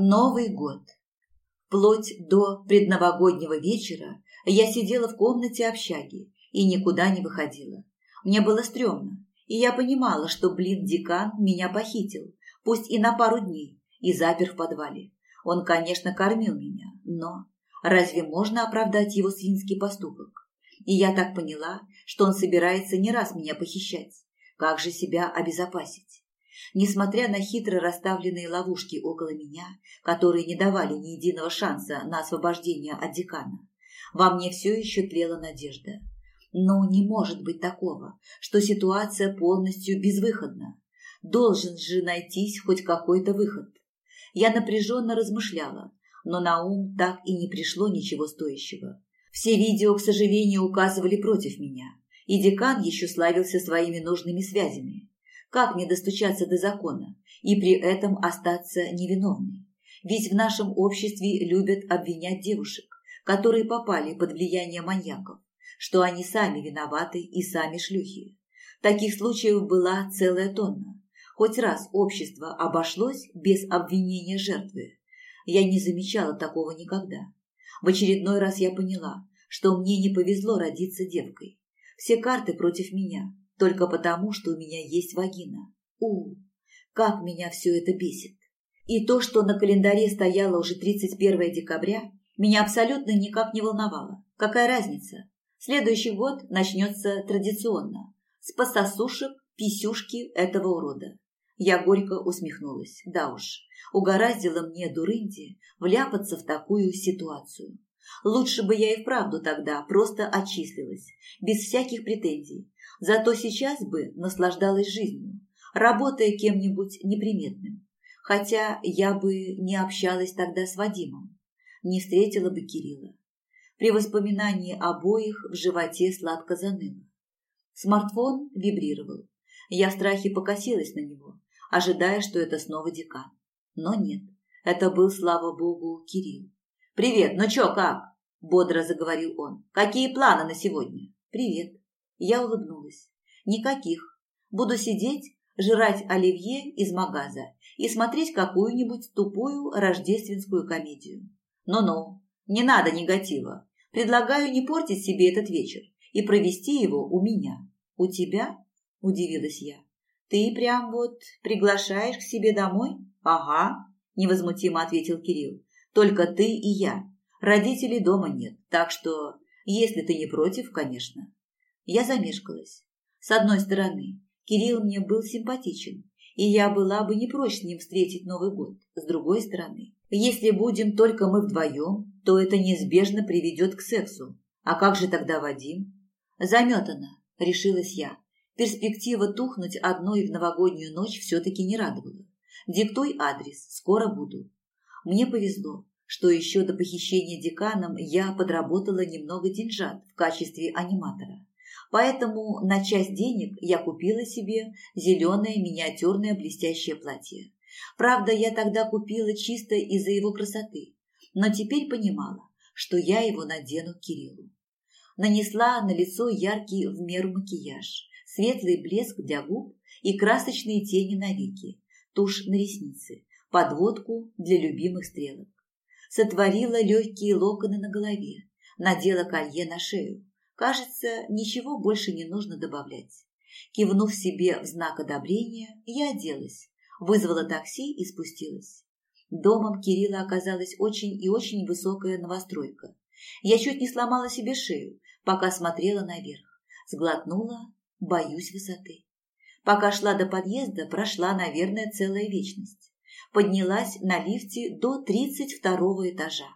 Новый год. Вплоть до предновогоднего вечера я сидела в комнате общаги и никуда не выходила. Мне было стрёмно, и я понимала, что, блин, декан меня похитил, пусть и на пару дней, и запер в подвале. Он, конечно, кормил меня, но разве можно оправдать его свинский поступок? И я так поняла, что он собирается не раз меня похищать. Как же себя обезопасить? Несмотря на хитро расставленные ловушки около меня, которые не давали ни единого шанса на освобождение от декана, во мне все еще тлела надежда. Но не может быть такого, что ситуация полностью безвыходна. Должен же найтись хоть какой-то выход. Я напряженно размышляла, но на ум так и не пришло ничего стоящего. Все видео, к сожалению, указывали против меня, и декан еще славился своими нужными связями. Как мне достучаться до закона и при этом остаться невиновной? Ведь в нашем обществе любят обвинять девушек, которые попали под влияние маньяков, что они сами виноваты и сами шлюхи. Таких случаев была целая тонна. Хоть раз общество обошлось без обвинения жертвы. Я не замечала такого никогда. В очередной раз я поняла, что мне не повезло родиться девкой. Все карты против меня, только потому, что у меня есть вагина. У, как меня все это бесит. И то, что на календаре стояло уже 31 декабря, меня абсолютно никак не волновало. Какая разница? Следующий год начнется традиционно. С пососушек, писюшки этого урода. Я горько усмехнулась. Да уж, угораздило мне, дурынди, вляпаться в такую ситуацию. Лучше бы я и вправду тогда просто отчислилась, без всяких претензий, Зато сейчас бы наслаждалась жизнью, работая кем-нибудь неприметным. Хотя я бы не общалась тогда с Вадимом, не встретила бы Кирилла. При воспоминании обоих в животе сладко заныло. Смартфон вибрировал. Я в страхе покосилась на него, ожидая, что это снова декан. Но нет, это был, слава богу, Кирилл. «Привет, ну чё, как?» – бодро заговорил он. «Какие планы на сегодня?» «Привет. Я улыбнулась. Никаких. Буду сидеть, жрать оливье из магаза и смотреть какую-нибудь тупую рождественскую комедию. Но-но, не надо негатива. Предлагаю не портить себе этот вечер и провести его у меня. У тебя? Удивилась я. Ты прям вот приглашаешь к себе домой? Ага, невозмутимо ответил Кирилл. Только ты и я. Родителей дома нет, так что, если ты не против, конечно. Я замешкалась. С одной стороны, Кирилл мне был симпатичен, и я была бы не прочь с ним встретить Новый год. С другой стороны, если будем только мы вдвоем, то это неизбежно приведет к сексу. А как же тогда Вадим? Заметана, решилась я. Перспектива тухнуть одной в новогоднюю ночь все-таки не радовала. Диктуй адрес, скоро буду. Мне повезло, что еще до похищения деканом я подработала немного деньжат в качестве аниматора. Поэтому на часть денег я купила себе зеленое миниатюрное блестящее платье. Правда, я тогда купила чисто из-за его красоты, но теперь понимала, что я его надену Кириллу. Нанесла на лицо яркий в меру макияж, светлый блеск для губ и красочные тени на веки, тушь на ресницы, подводку для любимых стрелок. Сотворила легкие локоны на голове, надела колье на шею, Кажется, ничего больше не нужно добавлять. Кивнув себе в знак одобрения, я оделась, вызвала такси и спустилась. Домом Кирилла оказалась очень и очень высокая новостройка. Я чуть не сломала себе шею, пока смотрела наверх. Сглотнула, боюсь высоты. Пока шла до подъезда, прошла, наверное, целая вечность. Поднялась на лифте до тридцать второго этажа.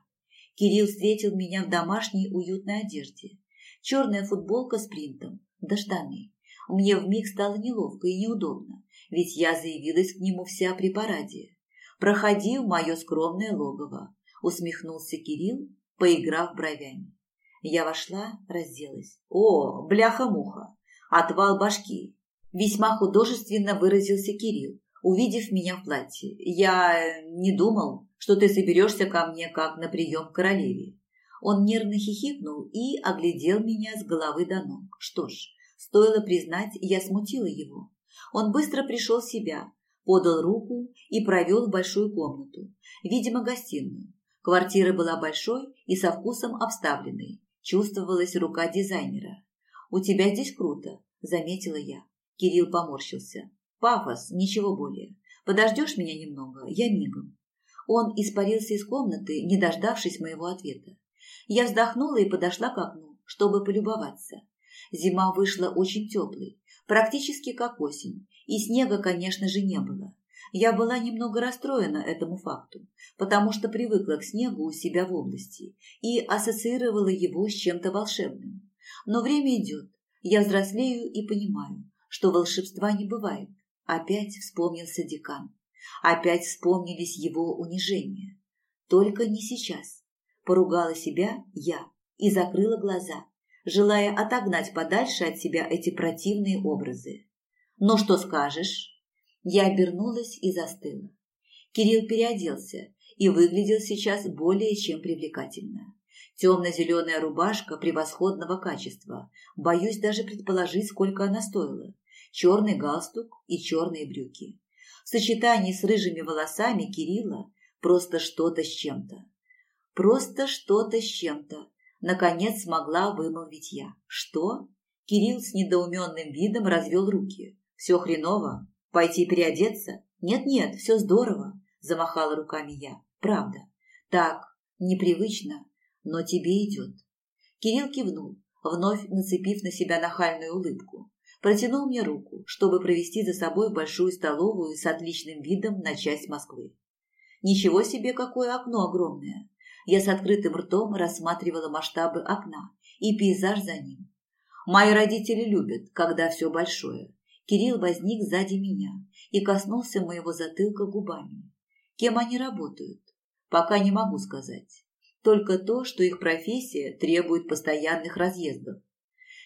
Кирилл встретил меня в домашней уютной одежде черная футболка с принтом, да штаны. Мне вмиг стало неловко и неудобно, ведь я заявилась к нему вся при параде. «Проходи в мое скромное логово», – усмехнулся Кирилл, поиграв бровями. Я вошла, разделась. «О, бляха-муха! Отвал башки!» Весьма художественно выразился Кирилл, увидев меня в платье. «Я не думал, что ты соберешься ко мне как на прием к королеве. Он нервно хихикнул и оглядел меня с головы до ног. Что ж, стоило признать, я смутила его. Он быстро пришел в себя, подал руку и провел в большую комнату, видимо, гостиную. Квартира была большой и со вкусом обставленной. Чувствовалась рука дизайнера. «У тебя здесь круто», – заметила я. Кирилл поморщился. «Пафос, ничего более. Подождешь меня немного? Я мигом». Он испарился из комнаты, не дождавшись моего ответа. Я вздохнула и подошла к окну, чтобы полюбоваться. Зима вышла очень теплой, практически как осень, и снега, конечно же, не было. Я была немного расстроена этому факту, потому что привыкла к снегу у себя в области и ассоциировала его с чем-то волшебным. Но время идет, я взрослею и понимаю, что волшебства не бывает. Опять вспомнился декан. Опять вспомнились его унижения. Только не сейчас. Поругала себя я и закрыла глаза, желая отогнать подальше от себя эти противные образы. «Ну что скажешь?» Я обернулась и застыла. Кирилл переоделся и выглядел сейчас более чем привлекательно. Темно-зеленая рубашка превосходного качества. Боюсь даже предположить, сколько она стоила. Черный галстук и черные брюки. В сочетании с рыжими волосами Кирилла просто что-то с чем-то. Просто что-то с чем-то. Наконец смогла вымолвить я. Что? Кирилл с недоуменным видом развел руки. Все хреново? Пойти переодеться? Нет-нет, все здорово, замахала руками я. Правда. Так, непривычно, но тебе идет. Кирилл кивнул, вновь нацепив на себя нахальную улыбку. Протянул мне руку, чтобы провести за собой большую столовую с отличным видом на часть Москвы. Ничего себе, какое окно огромное! Я с открытым ртом рассматривала масштабы окна и пейзаж за ним. Мои родители любят, когда все большое. Кирилл возник сзади меня и коснулся моего затылка губами. Кем они работают? Пока не могу сказать. Только то, что их профессия требует постоянных разъездов.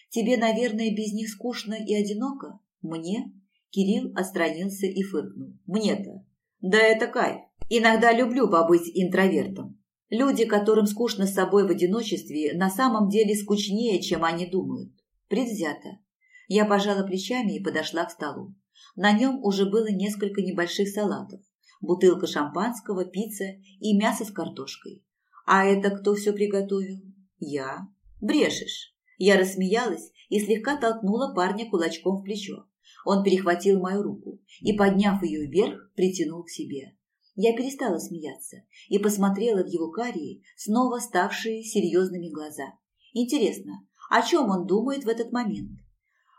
Тебе, наверное, без них скучно и одиноко? Мне? Кирилл отстранился и фыркнул. Мне-то? Да это кайф. Иногда люблю побыть интровертом. Люди, которым скучно с собой в одиночестве, на самом деле скучнее, чем они думают. Предвзято. Я пожала плечами и подошла к столу. На нем уже было несколько небольших салатов, бутылка шампанского, пицца и мясо с картошкой. А это кто все приготовил? Я. Брешешь. Я рассмеялась и слегка толкнула парня кулачком в плечо. Он перехватил мою руку и, подняв ее вверх, притянул к себе. Я перестала смеяться и посмотрела в его карие, снова ставшие серьезными глаза. Интересно, о чем он думает в этот момент?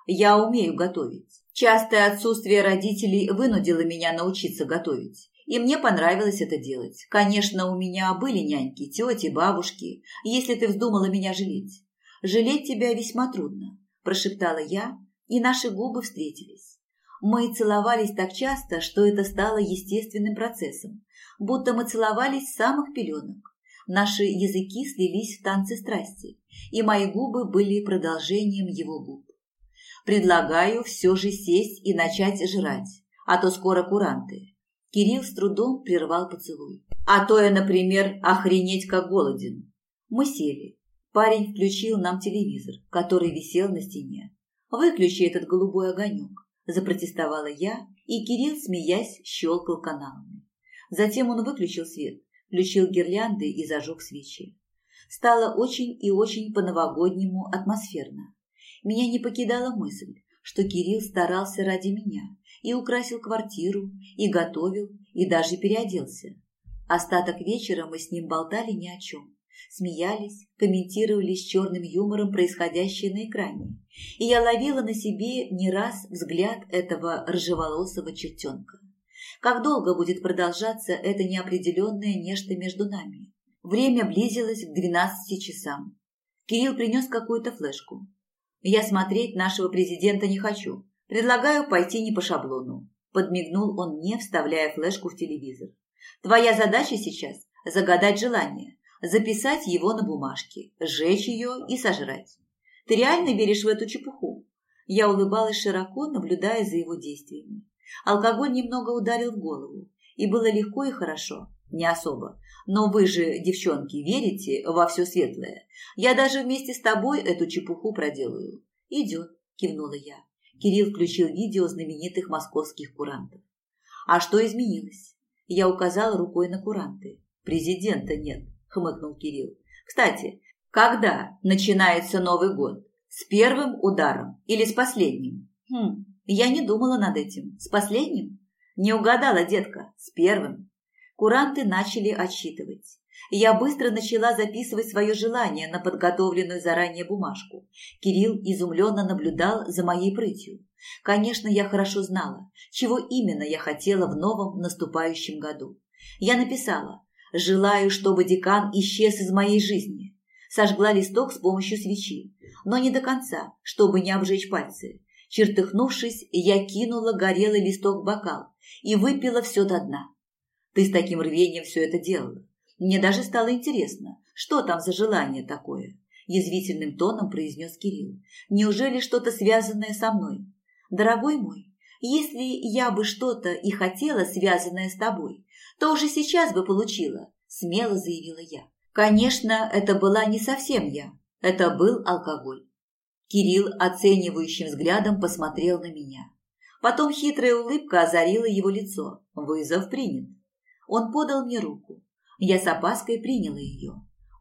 Я умею готовить. Частое отсутствие родителей вынудило меня научиться готовить. И мне понравилось это делать. Конечно, у меня были няньки, тети, бабушки, если ты вздумала меня жалеть. Жалеть тебя весьма трудно, прошептала я, и наши губы встретились. Мы целовались так часто, что это стало естественным процессом, будто мы целовались с самых пеленок. Наши языки слились в танце страсти, и мои губы были продолжением его губ. Предлагаю все же сесть и начать жрать, а то скоро куранты. Кирилл с трудом прервал поцелуй. А то я, например, охренеть как голоден. Мы сели. Парень включил нам телевизор, который висел на стене. «Выключи этот голубой огонек», – запротестовала я, и Кирилл, смеясь, щелкал каналами. Затем он выключил свет, включил гирлянды и зажег свечи. Стало очень и очень по-новогоднему атмосферно. Меня не покидала мысль, что Кирилл старался ради меня и украсил квартиру, и готовил, и даже переоделся. Остаток вечера мы с ним болтали ни о чем. Смеялись, комментировали с черным юмором происходящее на экране. И я ловила на себе не раз взгляд этого рыжеволосого чертенка. Как долго будет продолжаться это неопределенное нечто между нами? Время близилось к двенадцати часам. Кирилл принес какую-то флешку. Я смотреть нашего президента не хочу. Предлагаю пойти не по шаблону. Подмигнул он мне, вставляя флешку в телевизор. Твоя задача сейчас – загадать желание, записать его на бумажке, сжечь ее и сожрать. Ты реально веришь в эту чепуху? Я улыбалась широко, наблюдая за его действиями. Алкоголь немного ударил в голову, и было легко и хорошо. Не особо. Но вы же, девчонки, верите во все светлое. Я даже вместе с тобой эту чепуху проделаю. Идет, кивнула я. Кирилл включил видео знаменитых московских курантов. А что изменилось? Я указала рукой на куранты. Президента нет, хмыкнул Кирилл. Кстати, когда начинается Новый год? С первым ударом или с последним? Хм, я не думала над этим. С последним? Не угадала, детка, с первым. Куранты начали отсчитывать. Я быстро начала записывать свое желание на подготовленную заранее бумажку. Кирилл изумленно наблюдал за моей прытью. Конечно, я хорошо знала, чего именно я хотела в новом наступающем году. Я написала «Желаю, чтобы декан исчез из моей жизни». Сожгла листок с помощью свечи, но не до конца, чтобы не обжечь пальцы. Чертыхнувшись, я кинула горелый листок в бокал и выпила все до дна. Ты с таким рвением все это делала. Мне даже стало интересно, что там за желание такое, язвительным тоном произнес Кирилл. Неужели что-то связанное со мной? Дорогой мой, если я бы что-то и хотела, связанное с тобой, то уже сейчас бы получила, смело заявила я. Конечно, это была не совсем я, это был алкоголь. Кирилл оценивающим взглядом посмотрел на меня. Потом хитрая улыбка озарила его лицо. Вызов принят. Он подал мне руку. Я с опаской приняла ее.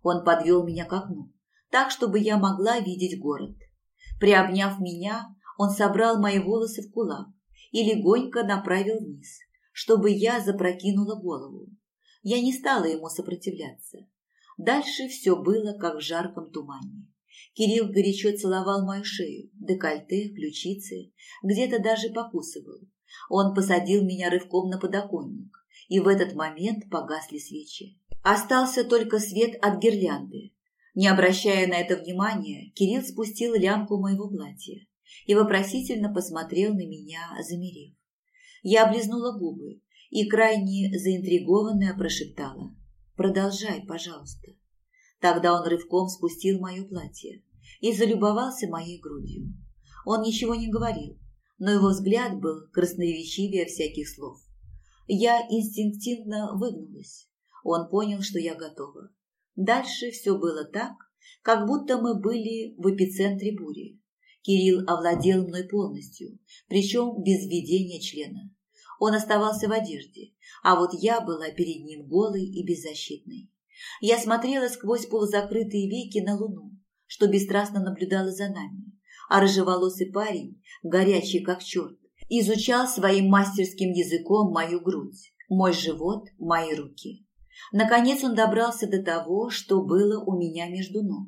Он подвел меня к окну, так, чтобы я могла видеть город. Приобняв меня, он собрал мои волосы в кулак и легонько направил вниз, чтобы я запрокинула голову. Я не стала ему сопротивляться. Дальше все было, как в жарком тумане. Кирилл горячо целовал мою шею, декольте, ключицы, где-то даже покусывал. Он посадил меня рывком на подоконник, и в этот момент погасли свечи. Остался только свет от гирлянды. Не обращая на это внимания, Кирилл спустил лямку моего платья и вопросительно посмотрел на меня, замерев. Я облизнула губы и крайне заинтригованная прошептала «Продолжай, пожалуйста». Тогда он рывком спустил мое платье и залюбовался моей грудью. Он ничего не говорил, но его взгляд был красноречивее всяких слов. Я инстинктивно выгнулась. Он понял, что я готова. Дальше все было так, как будто мы были в эпицентре бури. Кирилл овладел мной полностью, причем без введения члена. Он оставался в одежде, а вот я была перед ним голой и беззащитной. Я смотрела сквозь полузакрытые веки на луну, что бесстрастно наблюдала за нами, а рыжеволосый парень, горячий как черт, изучал своим мастерским языком мою грудь, мой живот, мои руки. Наконец он добрался до того, что было у меня между ног.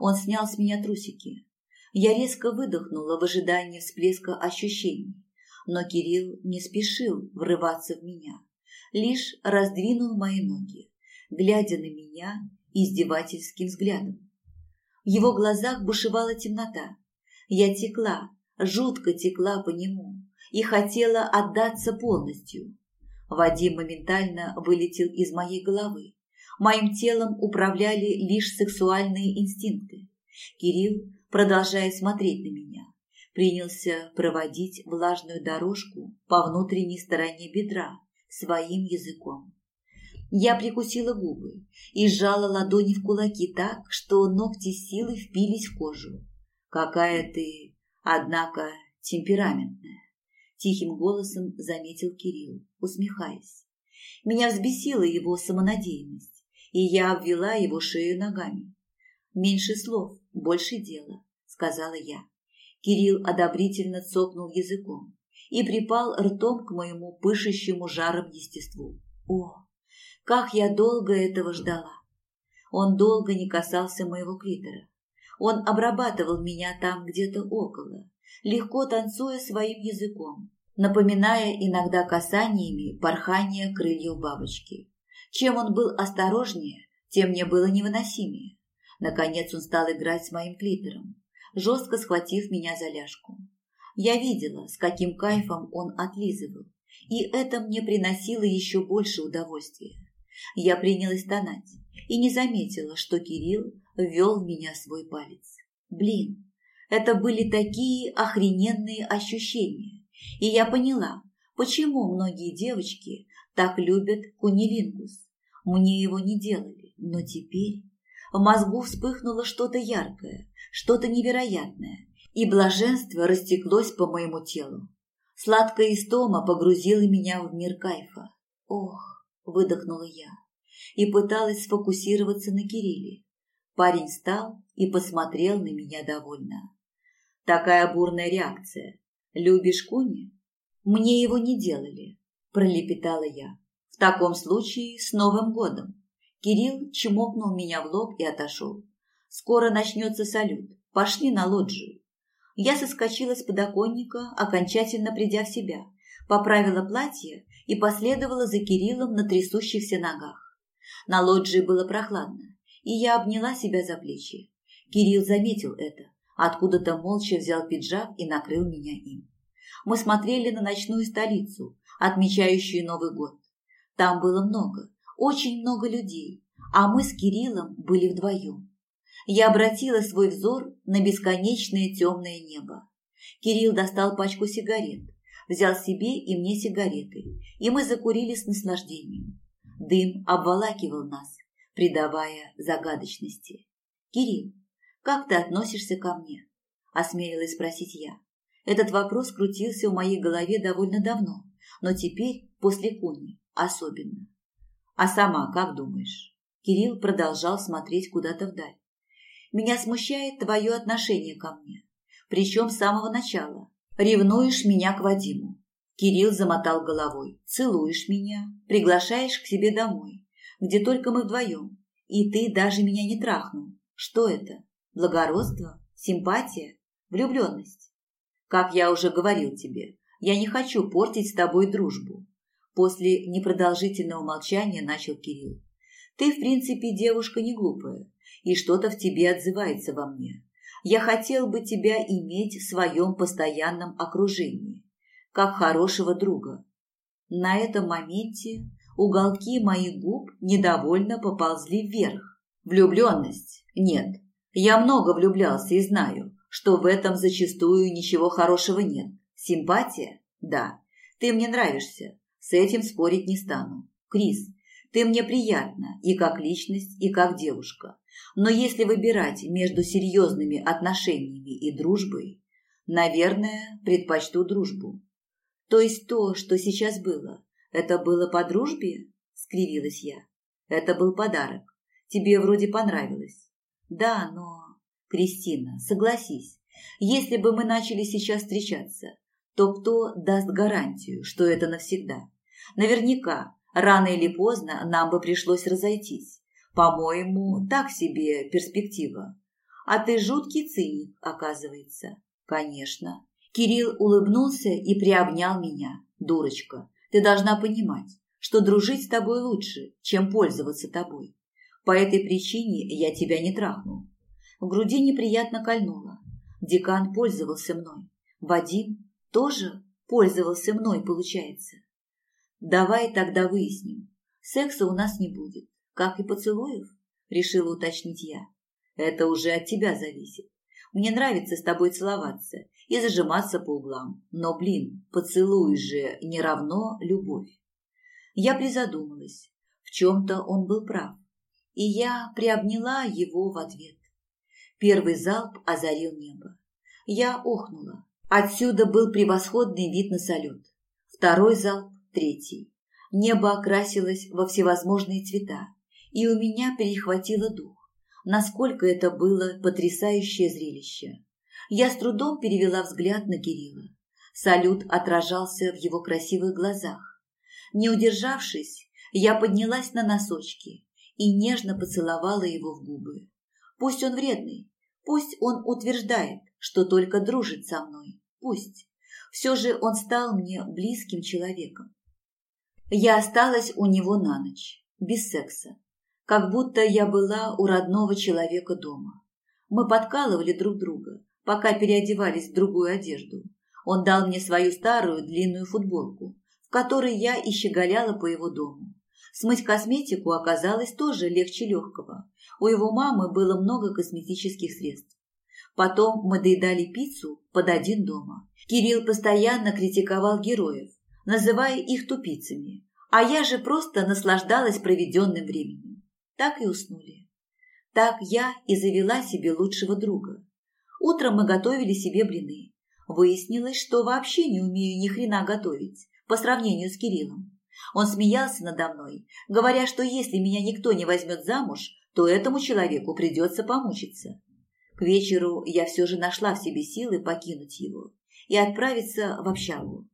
Он снял с меня трусики. Я резко выдохнула в ожидании всплеска ощущений, но Кирилл не спешил врываться в меня, лишь раздвинул мои ноги, глядя на меня издевательским взглядом. В его глазах бушевала темнота. Я текла, жутко текла по нему и хотела отдаться полностью. Вадим моментально вылетел из моей головы. Моим телом управляли лишь сексуальные инстинкты. Кирилл, продолжая смотреть на меня, принялся проводить влажную дорожку по внутренней стороне бедра своим языком. Я прикусила губы и сжала ладони в кулаки так, что ногти силой впились в кожу. «Какая ты, однако, темпераментная!» Тихим голосом заметил Кирилл, усмехаясь. Меня взбесила его самонадеянность, и я обвела его шею ногами. «Меньше слов, больше дела», — сказала я. Кирилл одобрительно цокнул языком и припал ртом к моему пышущему жаром естеству. О, как я долго этого ждала! Он долго не касался моего клитора. Он обрабатывал меня там где-то около, легко танцуя своим языком, напоминая иногда касаниями порхание крыльев бабочки. Чем он был осторожнее, тем мне было невыносимее. Наконец он стал играть с моим клитором, жестко схватив меня за ляжку. Я видела, с каким кайфом он отлизывал, и это мне приносило еще больше удовольствия. Я принялась тонать и не заметила, что Кирилл ввел в меня свой палец. Блин, это были такие охрененные ощущения. И я поняла, почему многие девочки так любят кунилингус. Мне его не делали, но теперь в мозгу вспыхнуло что-то яркое, что-то невероятное, и блаженство растеклось по моему телу. Сладкая истома погрузила меня в мир кайфа. Ох, выдохнула я и пыталась сфокусироваться на Кирилле. Парень встал и посмотрел на меня довольно. Такая бурная реакция. Любишь куни? Мне его не делали, пролепетала я. В таком случае с Новым годом. Кирилл чмокнул меня в лоб и отошел. Скоро начнется салют. Пошли на лоджию. Я соскочила с подоконника, окончательно придя в себя, поправила платье и последовала за Кириллом на трясущихся ногах. На лоджии было прохладно, и я обняла себя за плечи. Кирилл заметил это, откуда-то молча взял пиджак и накрыл меня им. Мы смотрели на ночную столицу, отмечающую Новый год. Там было много, очень много людей, а мы с Кириллом были вдвоем. Я обратила свой взор на бесконечное темное небо. Кирилл достал пачку сигарет, взял себе и мне сигареты, и мы закурили с наслаждением. Дым обволакивал нас, придавая загадочности. «Кирилл, как ты относишься ко мне?» – осмелилась спросить я. Этот вопрос крутился в моей голове довольно давно, но теперь, после Куни, особенно. «А сама как думаешь?» Кирилл продолжал смотреть куда-то вдаль. Меня смущает твое отношение ко мне. Причем с самого начала. Ревнуешь меня к Вадиму. Кирилл замотал головой. Целуешь меня, приглашаешь к себе домой, где только мы вдвоем. И ты даже меня не трахнул. Что это? Благородство? Симпатия? Влюбленность? Как я уже говорил тебе, я не хочу портить с тобой дружбу. После непродолжительного молчания начал Кирилл. Ты, в принципе, девушка не глупая и что-то в тебе отзывается во мне. Я хотел бы тебя иметь в своем постоянном окружении, как хорошего друга. На этом моменте уголки моих губ недовольно поползли вверх. Влюбленность? Нет. Я много влюблялся и знаю, что в этом зачастую ничего хорошего нет. Симпатия? Да. Ты мне нравишься. С этим спорить не стану. Крис, ты мне приятна и как личность, и как девушка. Но если выбирать между серьезными отношениями и дружбой, наверное, предпочту дружбу. То есть то, что сейчас было, это было по дружбе? Скривилась я. Это был подарок. Тебе вроде понравилось. Да, но... Кристина, согласись, если бы мы начали сейчас встречаться, то кто даст гарантию, что это навсегда? Наверняка, рано или поздно нам бы пришлось разойтись. По-моему, так себе перспектива. А ты жуткий циник, оказывается. Конечно. Кирилл улыбнулся и приобнял меня. Дурочка, ты должна понимать, что дружить с тобой лучше, чем пользоваться тобой. По этой причине я тебя не трахнул. В груди неприятно кольнуло. Декан пользовался мной. Вадим тоже пользовался мной, получается. Давай тогда выясним. Секса у нас не будет. Как и поцелуев? Решила уточнить я. Это уже от тебя зависит. Мне нравится с тобой целоваться и зажиматься по углам. Но, блин, поцелуй же не равно любовь. Я призадумалась. В чем-то он был прав. И я приобняла его в ответ. Первый залп озарил небо. Я охнула. Отсюда был превосходный вид на салют. Второй залп, третий. Небо окрасилось во всевозможные цвета и у меня перехватило дух. Насколько это было потрясающее зрелище. Я с трудом перевела взгляд на Кирилла. Салют отражался в его красивых глазах. Не удержавшись, я поднялась на носочки и нежно поцеловала его в губы. Пусть он вредный, пусть он утверждает, что только дружит со мной, пусть. Все же он стал мне близким человеком. Я осталась у него на ночь, без секса, как будто я была у родного человека дома. Мы подкалывали друг друга, пока переодевались в другую одежду. Он дал мне свою старую длинную футболку, в которой я и щеголяла по его дому. Смыть косметику оказалось тоже легче легкого. У его мамы было много косметических средств. Потом мы доедали пиццу под один дома. Кирилл постоянно критиковал героев, называя их тупицами, а я же просто наслаждалась проведенным временем так и уснули. Так я и завела себе лучшего друга. Утром мы готовили себе блины. Выяснилось, что вообще не умею ни хрена готовить по сравнению с Кириллом. Он смеялся надо мной, говоря, что если меня никто не возьмет замуж, то этому человеку придется помучиться. К вечеру я все же нашла в себе силы покинуть его и отправиться в общагу.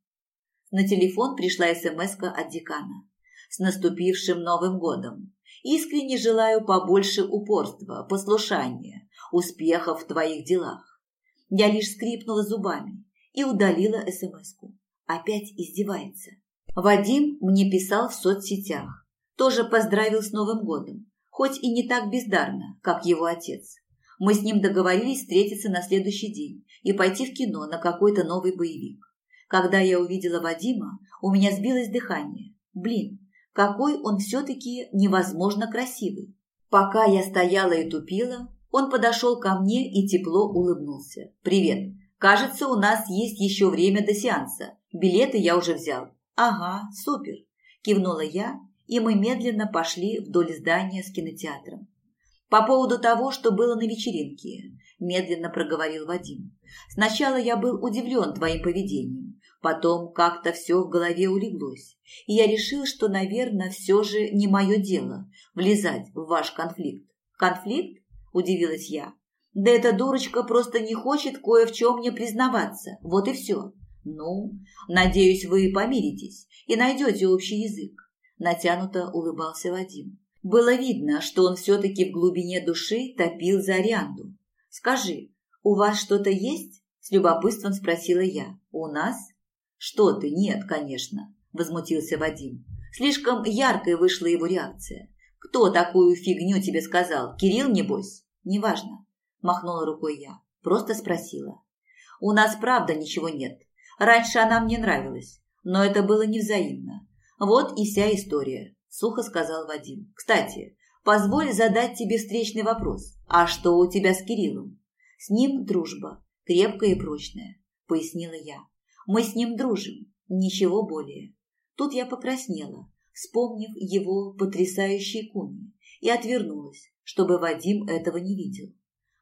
На телефон пришла смс от декана. С наступившим Новым годом! Искренне желаю побольше упорства, послушания, успехов в твоих делах. Я лишь скрипнула зубами и удалила смс-ку. Опять издевается. Вадим мне писал в соцсетях. Тоже поздравил с Новым годом, хоть и не так бездарно, как его отец. Мы с ним договорились встретиться на следующий день и пойти в кино на какой-то новый боевик. Когда я увидела Вадима, у меня сбилось дыхание. Блин, какой он все-таки невозможно красивый. Пока я стояла и тупила, он подошел ко мне и тепло улыбнулся. «Привет. Кажется, у нас есть еще время до сеанса. Билеты я уже взял». «Ага, супер», – кивнула я, и мы медленно пошли вдоль здания с кинотеатром. «По поводу того, что было на вечеринке», – медленно проговорил Вадим. «Сначала я был удивлен твоим поведением, Потом как-то все в голове улеглось, и я решил, что, наверное, все же не мое дело влезать в ваш конфликт. «Конфликт?» – удивилась я. «Да эта дурочка просто не хочет кое в чем мне признаваться. Вот и все. Ну, надеюсь, вы помиритесь и найдете общий язык». Натянуто улыбался Вадим. Было видно, что он все-таки в глубине души топил за Арианду. «Скажи, у вас что-то есть?» – с любопытством спросила я. «У нас?» «Что ты? Нет, конечно», – возмутился Вадим. Слишком яркой вышла его реакция. «Кто такую фигню тебе сказал? Кирилл, небось?» «Неважно», – махнула рукой я. Просто спросила. «У нас правда ничего нет. Раньше она мне нравилась, но это было невзаимно. Вот и вся история», – сухо сказал Вадим. «Кстати, позволь задать тебе встречный вопрос. А что у тебя с Кириллом?» «С ним дружба, крепкая и прочная», – пояснила я. Мы с ним дружим, ничего более. Тут я покраснела, вспомнив его потрясающие куни, и отвернулась, чтобы Вадим этого не видел.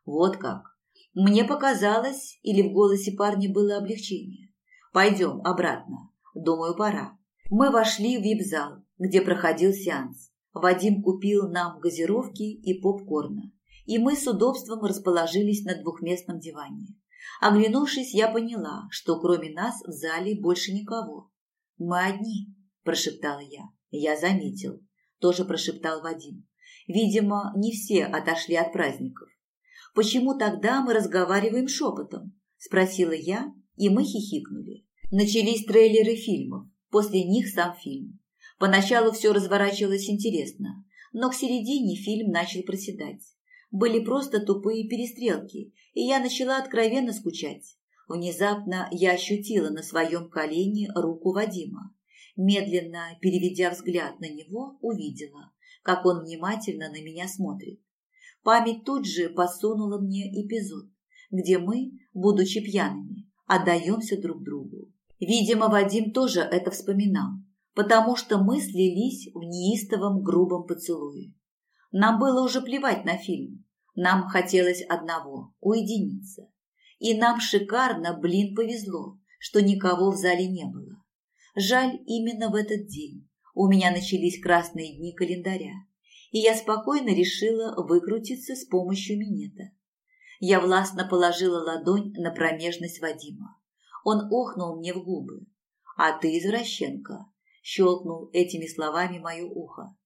Вот как. Мне показалось, или в голосе парня было облегчение. Пойдем обратно. Думаю, пора. Мы вошли в вип-зал, где проходил сеанс. Вадим купил нам газировки и попкорна, и мы с удобством расположились на двухместном диване. Оглянувшись, я поняла, что кроме нас в зале больше никого. «Мы одни», – прошептала я. «Я заметил», – тоже прошептал Вадим. «Видимо, не все отошли от праздников». «Почему тогда мы разговариваем шепотом?» – спросила я, и мы хихикнули. Начались трейлеры фильмов, после них сам фильм. Поначалу все разворачивалось интересно, но к середине фильм начал проседать были просто тупые перестрелки, и я начала откровенно скучать. Внезапно я ощутила на своем колене руку Вадима. Медленно переведя взгляд на него, увидела, как он внимательно на меня смотрит. Память тут же подсунула мне эпизод, где мы, будучи пьяными, отдаемся друг другу. Видимо, Вадим тоже это вспоминал, потому что мы слились в неистовом грубом поцелуе. Нам было уже плевать на фильм. Нам хотелось одного – уединиться. И нам шикарно, блин, повезло, что никого в зале не было. Жаль, именно в этот день у меня начались красные дни календаря, и я спокойно решила выкрутиться с помощью минета. Я властно положила ладонь на промежность Вадима. Он охнул мне в губы. «А ты извращенка!» – щелкнул этими словами мое ухо.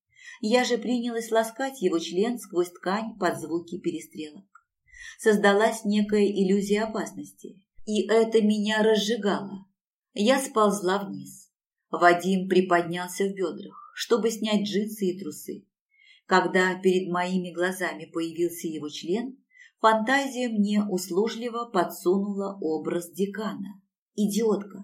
Я же принялась ласкать его член сквозь ткань под звуки перестрелок. Создалась некая иллюзия опасности, и это меня разжигало. Я сползла вниз. Вадим приподнялся в бедрах, чтобы снять джинсы и трусы. Когда перед моими глазами появился его член, фантазия мне услужливо подсунула образ декана. Идиотка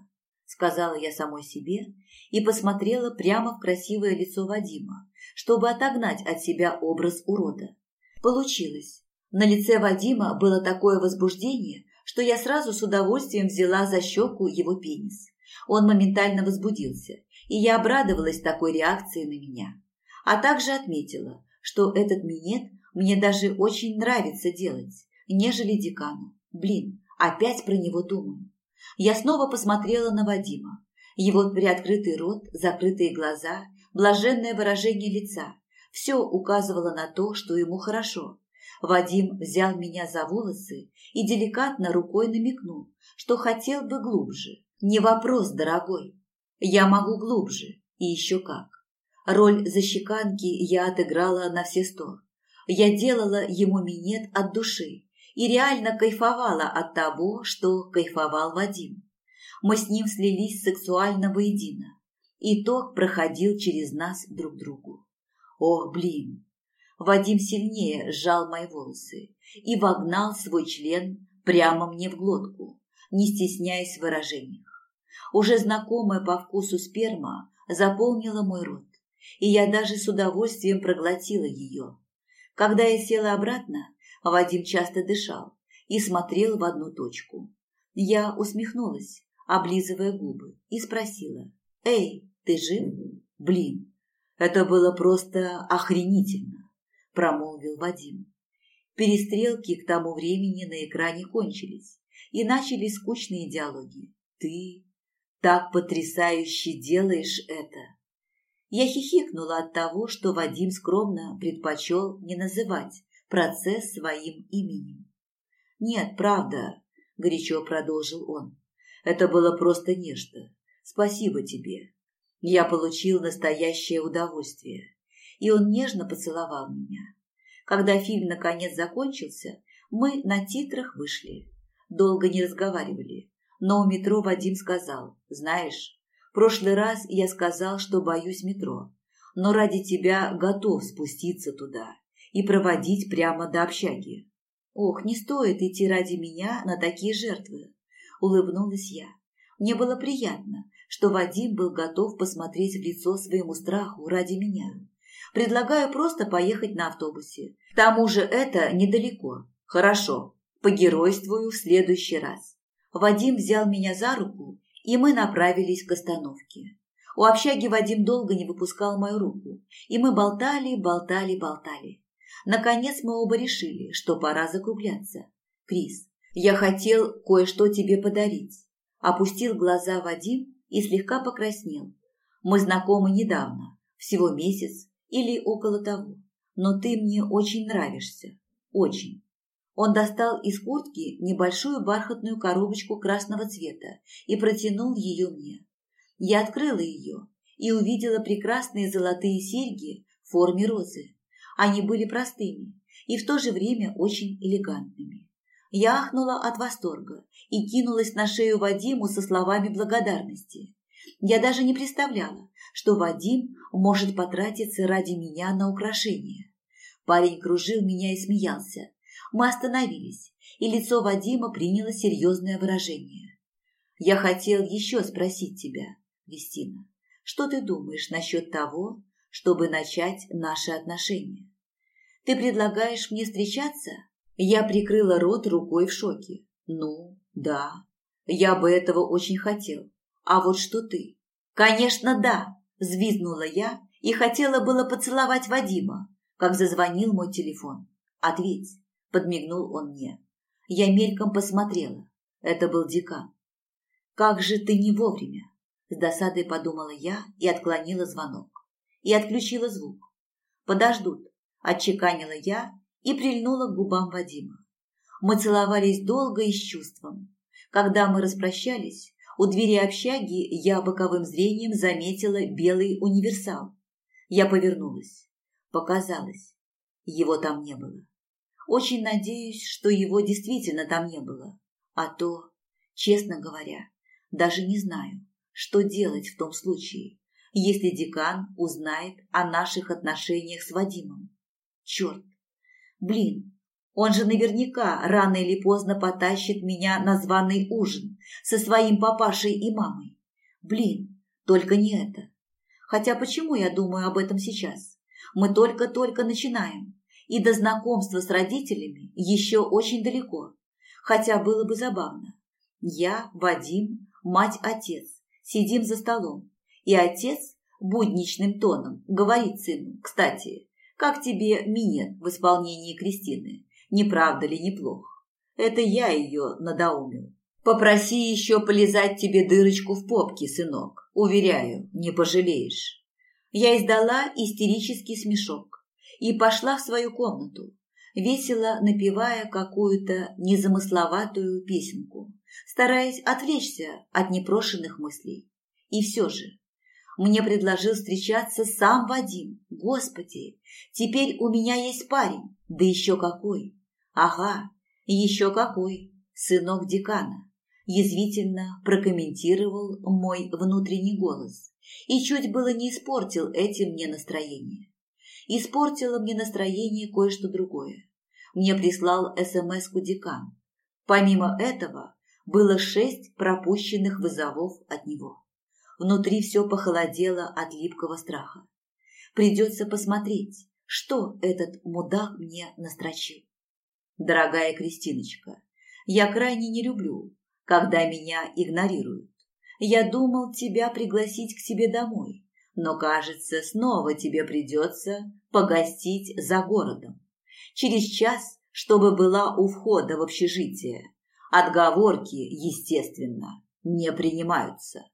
сказала я самой себе и посмотрела прямо в красивое лицо Вадима, чтобы отогнать от себя образ урода. Получилось. На лице Вадима было такое возбуждение, что я сразу с удовольствием взяла за щеку его пенис. Он моментально возбудился, и я обрадовалась такой реакции на меня. А также отметила, что этот минет мне даже очень нравится делать, нежели декану. Блин, опять про него думаю. Я снова посмотрела на Вадима. Его приоткрытый рот, закрытые глаза, блаженное выражение лица – все указывало на то, что ему хорошо. Вадим взял меня за волосы и деликатно рукой намекнул, что хотел бы глубже. Не вопрос, дорогой. Я могу глубже, и еще как. Роль защеканки я отыграла на все сто. Я делала ему минет от души и реально кайфовала от того, что кайфовал Вадим. Мы с ним слились сексуально воедино. Итог проходил через нас друг другу. Ох, блин! Вадим сильнее сжал мои волосы и вогнал свой член прямо мне в глотку, не стесняясь в выражениях. Уже знакомая по вкусу сперма заполнила мой рот, и я даже с удовольствием проглотила ее. Когда я села обратно, Вадим часто дышал и смотрел в одну точку. Я усмехнулась, облизывая губы, и спросила, «Эй, ты жив? Блин, это было просто охренительно, промолвил Вадим. Перестрелки к тому времени на экране кончились, и начались скучные диалоги. Ты так потрясающе делаешь это. Я хихикнула от того, что Вадим скромно предпочел не называть процесс своим именем. «Нет, правда», – горячо продолжил он, – «это было просто нечто. Спасибо тебе. Я получил настоящее удовольствие. И он нежно поцеловал меня. Когда фильм наконец закончился, мы на титрах вышли. Долго не разговаривали, но у метро Вадим сказал, знаешь, в прошлый раз я сказал, что боюсь метро, но ради тебя готов спуститься туда и проводить прямо до общаги. Ох, не стоит идти ради меня на такие жертвы, улыбнулась я. Мне было приятно, что Вадим был готов посмотреть в лицо своему страху ради меня. Предлагаю просто поехать на автобусе. К тому же это недалеко. Хорошо, погеройствую в следующий раз. Вадим взял меня за руку, и мы направились к остановке. У общаги Вадим долго не выпускал мою руку, и мы болтали, болтали, болтали. Наконец мы оба решили, что пора закругляться. «Крис, я хотел кое-что тебе подарить. Опустил глаза Вадим и слегка покраснел. Мы знакомы недавно, всего месяц или около того. Но ты мне очень нравишься. Очень. Он достал из куртки небольшую бархатную коробочку красного цвета и протянул ее мне. Я открыла ее и увидела прекрасные золотые серьги в форме розы. Они были простыми и в то же время очень элегантными. Я ахнула от восторга и кинулась на шею Вадиму со словами благодарности. Я даже не представляла, что Вадим может потратиться ради меня на украшения. Парень кружил меня и смеялся. Мы остановились, и лицо Вадима приняло серьезное выражение. «Я хотел еще спросить тебя, Вестина, что ты думаешь насчет того, чтобы начать наши отношения? Ты предлагаешь мне встречаться?» Я прикрыла рот рукой в шоке. Ну, да, я бы этого очень хотел. А вот что ты? Конечно, да, взвизгнула я и хотела было поцеловать Вадима, как зазвонил мой телефон. Ответь, подмигнул он мне. Я мельком посмотрела. Это был декан. Как же ты не вовремя? С досадой подумала я и отклонила звонок. И отключила звук. Подождут, отчеканила я и прильнула к губам Вадима. Мы целовались долго и с чувством. Когда мы распрощались, у двери общаги я боковым зрением заметила белый универсал. Я повернулась. Показалось, его там не было. Очень надеюсь, что его действительно там не было. А то, честно говоря, даже не знаю, что делать в том случае, если декан узнает о наших отношениях с Вадимом. Черт, Блин, он же наверняка рано или поздно потащит меня на званый ужин со своим папашей и мамой. Блин, только не это. Хотя почему я думаю об этом сейчас? Мы только-только начинаем, и до знакомства с родителями еще очень далеко. Хотя было бы забавно. Я, Вадим, мать-отец, сидим за столом, и отец будничным тоном говорит сыну, кстати, как тебе минет в исполнении Кристины? Не правда ли неплох? Это я ее надоумил. Попроси еще полезать тебе дырочку в попке, сынок. Уверяю, не пожалеешь. Я издала истерический смешок и пошла в свою комнату, весело напевая какую-то незамысловатую песенку, стараясь отвлечься от непрошенных мыслей. И все же мне предложил встречаться сам Вадим. Господи, теперь у меня есть парень, да еще какой. Ага, еще какой, сынок декана. Язвительно прокомментировал мой внутренний голос и чуть было не испортил этим мне настроение. Испортило мне настроение кое-что другое. Мне прислал СМС-ку декан. Помимо этого, было шесть пропущенных вызовов от него. Внутри все похолодело от липкого страха. Придется посмотреть, что этот мудак мне настрочил. Дорогая Кристиночка, я крайне не люблю, когда меня игнорируют. Я думал тебя пригласить к себе домой, но, кажется, снова тебе придется погостить за городом. Через час, чтобы была у входа в общежитие. Отговорки, естественно, не принимаются.